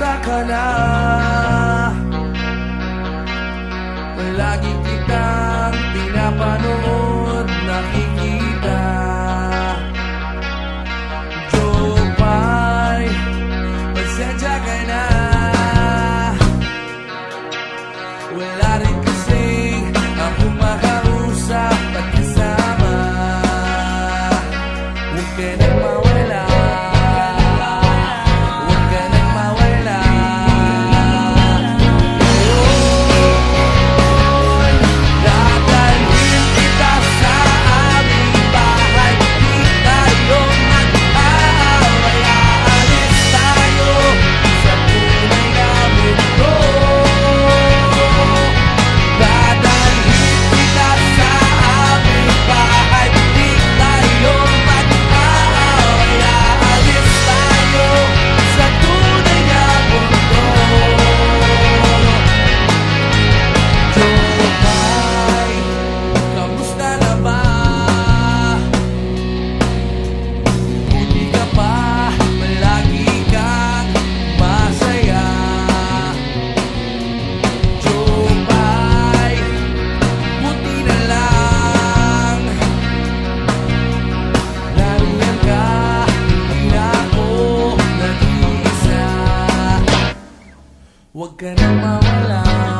na? Palagi kitang pinapanood ka nang mawala